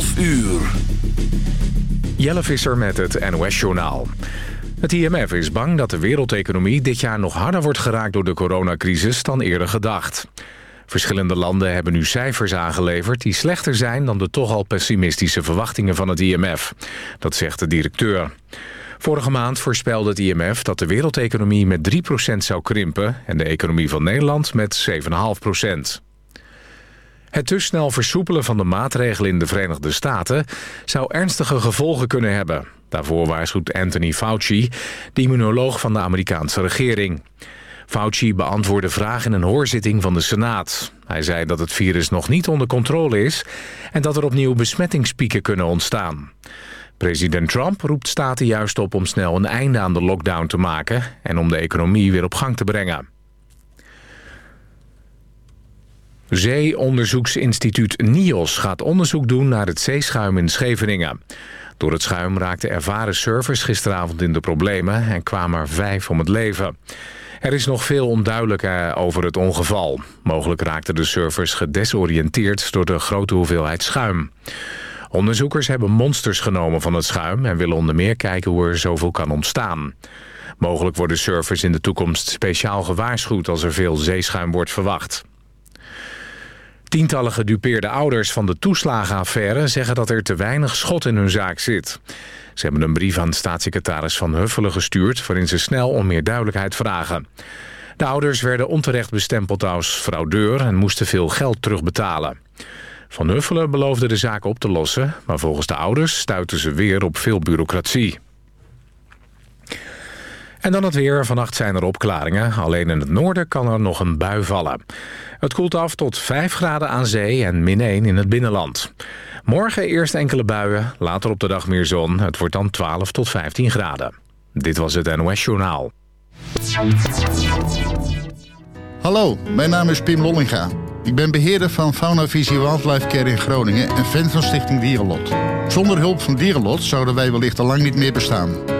12 uur. Jelle Visser met het NOS-journaal. Het IMF is bang dat de wereldeconomie dit jaar nog harder wordt geraakt door de coronacrisis dan eerder gedacht. Verschillende landen hebben nu cijfers aangeleverd die slechter zijn dan de toch al pessimistische verwachtingen van het IMF. Dat zegt de directeur. Vorige maand voorspelde het IMF dat de wereldeconomie met 3% zou krimpen en de economie van Nederland met 7,5%. Het te snel versoepelen van de maatregelen in de Verenigde Staten... zou ernstige gevolgen kunnen hebben. Daarvoor waarschuwt Anthony Fauci, de immunoloog van de Amerikaanse regering. Fauci beantwoordde vragen in een hoorzitting van de Senaat. Hij zei dat het virus nog niet onder controle is... en dat er opnieuw besmettingspieken kunnen ontstaan. President Trump roept staten juist op om snel een einde aan de lockdown te maken... en om de economie weer op gang te brengen. Zeeonderzoeksinstituut NIOS gaat onderzoek doen naar het zeeschuim in Scheveningen. Door het schuim raakten ervaren surfers gisteravond in de problemen en kwamen er vijf om het leven. Er is nog veel onduidelijk eh, over het ongeval. Mogelijk raakten de surfers gedesoriënteerd door de grote hoeveelheid schuim. Onderzoekers hebben monsters genomen van het schuim... en willen onder meer kijken hoe er zoveel kan ontstaan. Mogelijk worden surfers in de toekomst speciaal gewaarschuwd... als er veel zeeschuim wordt verwacht. Tientallen gedupeerde ouders van de toeslagenaffaire zeggen dat er te weinig schot in hun zaak zit. Ze hebben een brief aan staatssecretaris Van Huffelen gestuurd... waarin ze snel om meer duidelijkheid vragen. De ouders werden onterecht bestempeld als fraudeur... en moesten veel geld terugbetalen. Van Huffelen beloofde de zaak op te lossen... maar volgens de ouders stuiten ze weer op veel bureaucratie. En dan het weer. Vannacht zijn er opklaringen. Alleen in het noorden kan er nog een bui vallen. Het koelt af tot 5 graden aan zee en min 1 in het binnenland. Morgen eerst enkele buien, later op de dag meer zon. Het wordt dan 12 tot 15 graden. Dit was het NOS Journaal. Hallo, mijn naam is Pim Lollinga. Ik ben beheerder van Fauna Visie Wildlife Care in Groningen en fan van Stichting Dierenlot. Zonder hulp van Dierenlot zouden wij wellicht al lang niet meer bestaan.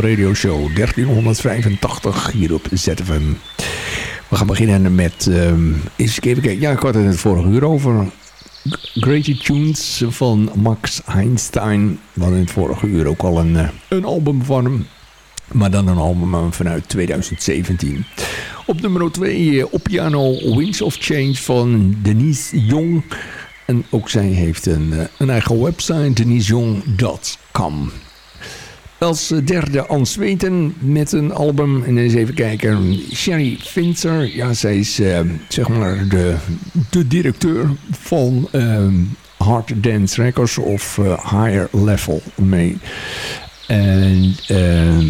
Radio Show 1385 hier op ZFM. We gaan beginnen met... Um, eens even kijken. Ja, ik had het het vorige uur over. Great Tunes van Max Einstein. Hadden in het vorige uur ook al een, eh, een album van hem. Maar dan een album vanuit 2017. Op nummer 2 op piano Winds of Change van Denise Jong. En ook zij heeft een, eh, een eigen website, denisejong.com. Als derde Ans Weten met een album. En eens even kijken. Sherry Finzer. Ja, zij is uh, zeg maar de, de directeur van uh, Hard Dance Records of uh, Higher Level mee. En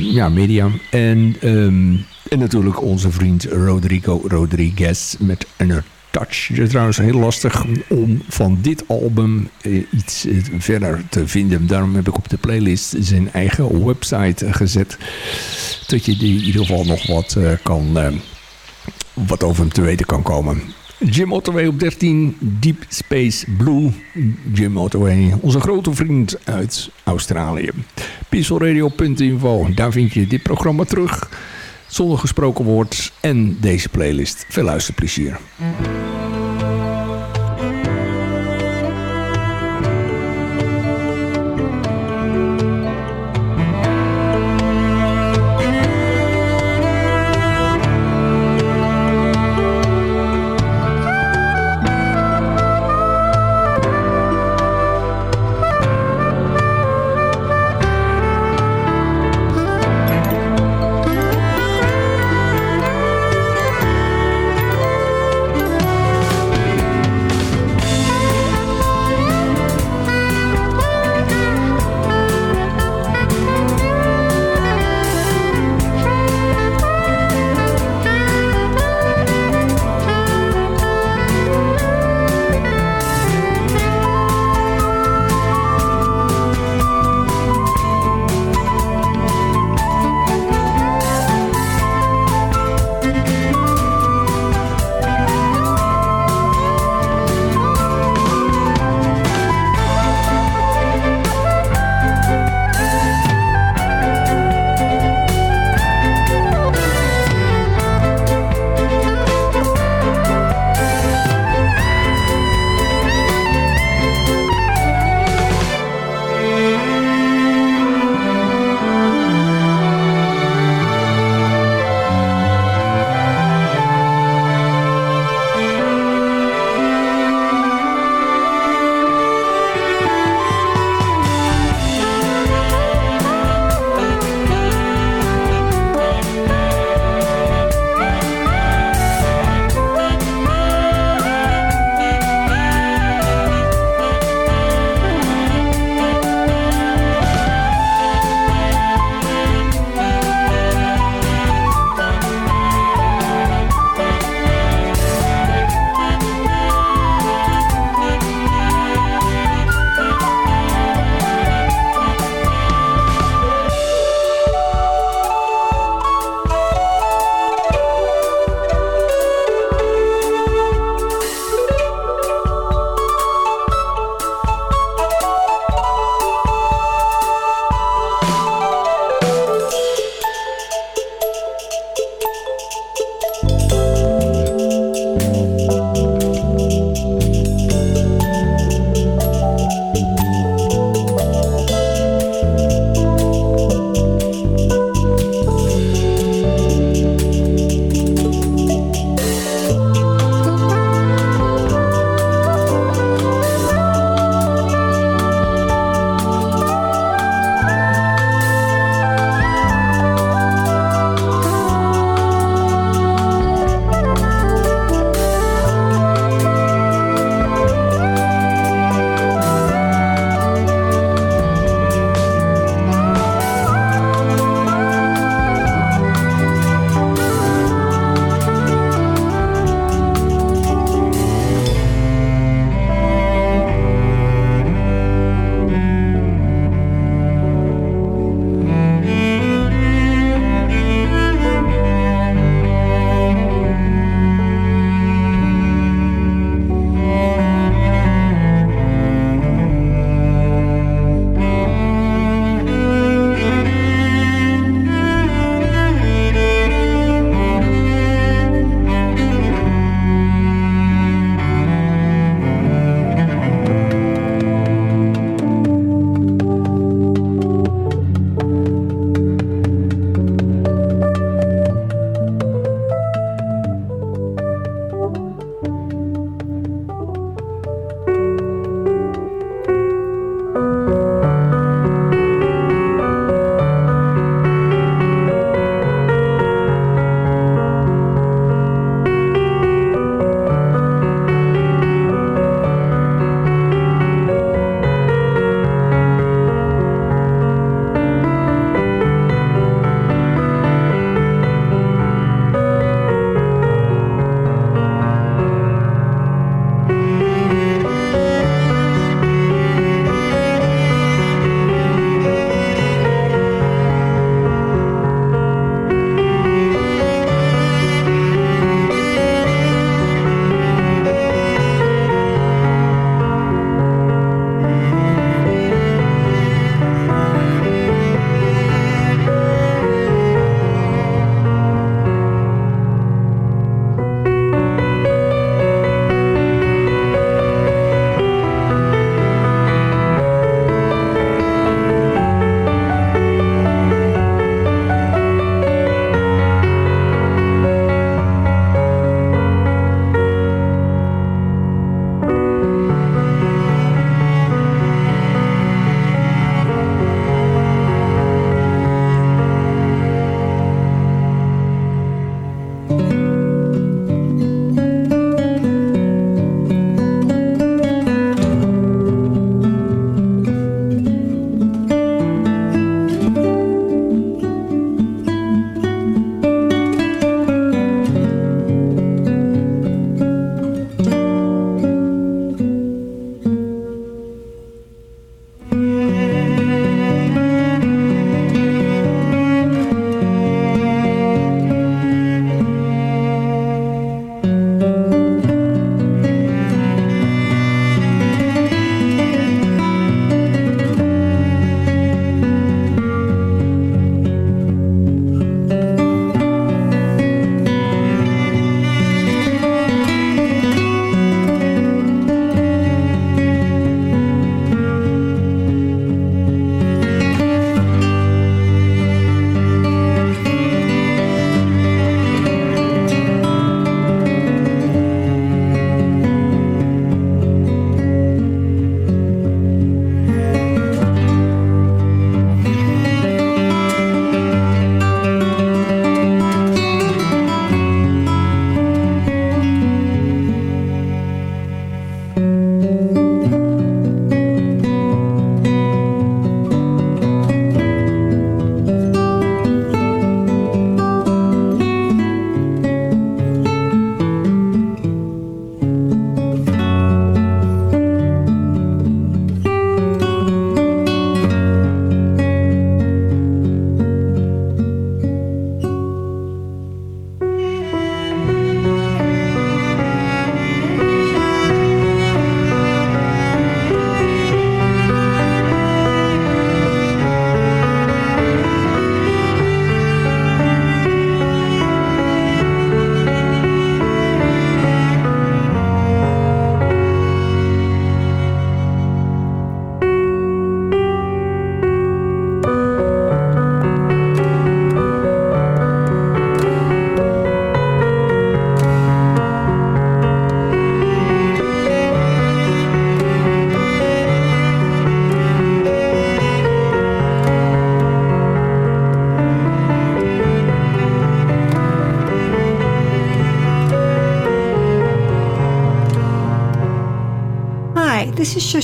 ja, media. En, um, en natuurlijk onze vriend Rodrigo Rodriguez met een Het is trouwens heel lastig om van dit album eh, iets eh, verder te vinden. Daarom heb ik op de playlist zijn eigen website gezet. Dat je in ieder geval nog wat, uh, kan, wat over hem te weten kan komen. Jim Ottaway op 13, Deep Space Blue. Jim Ottaway, onze grote vriend uit Australië. Peacefulradio.info, daar vind je dit programma terug zonder gesproken woord en deze playlist. Veel luisterplezier.